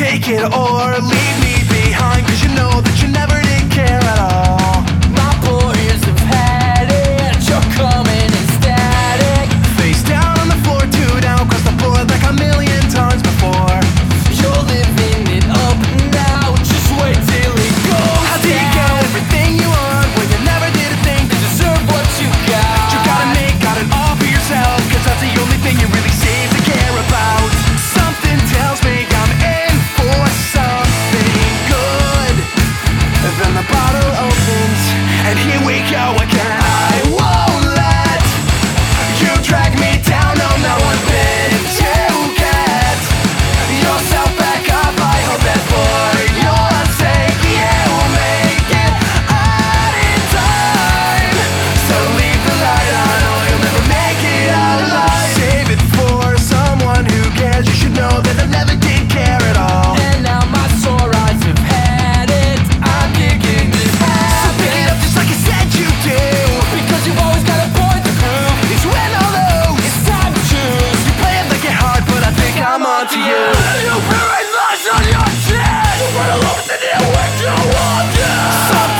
Take it or leave me behind Cause you know that you never did care at all. Some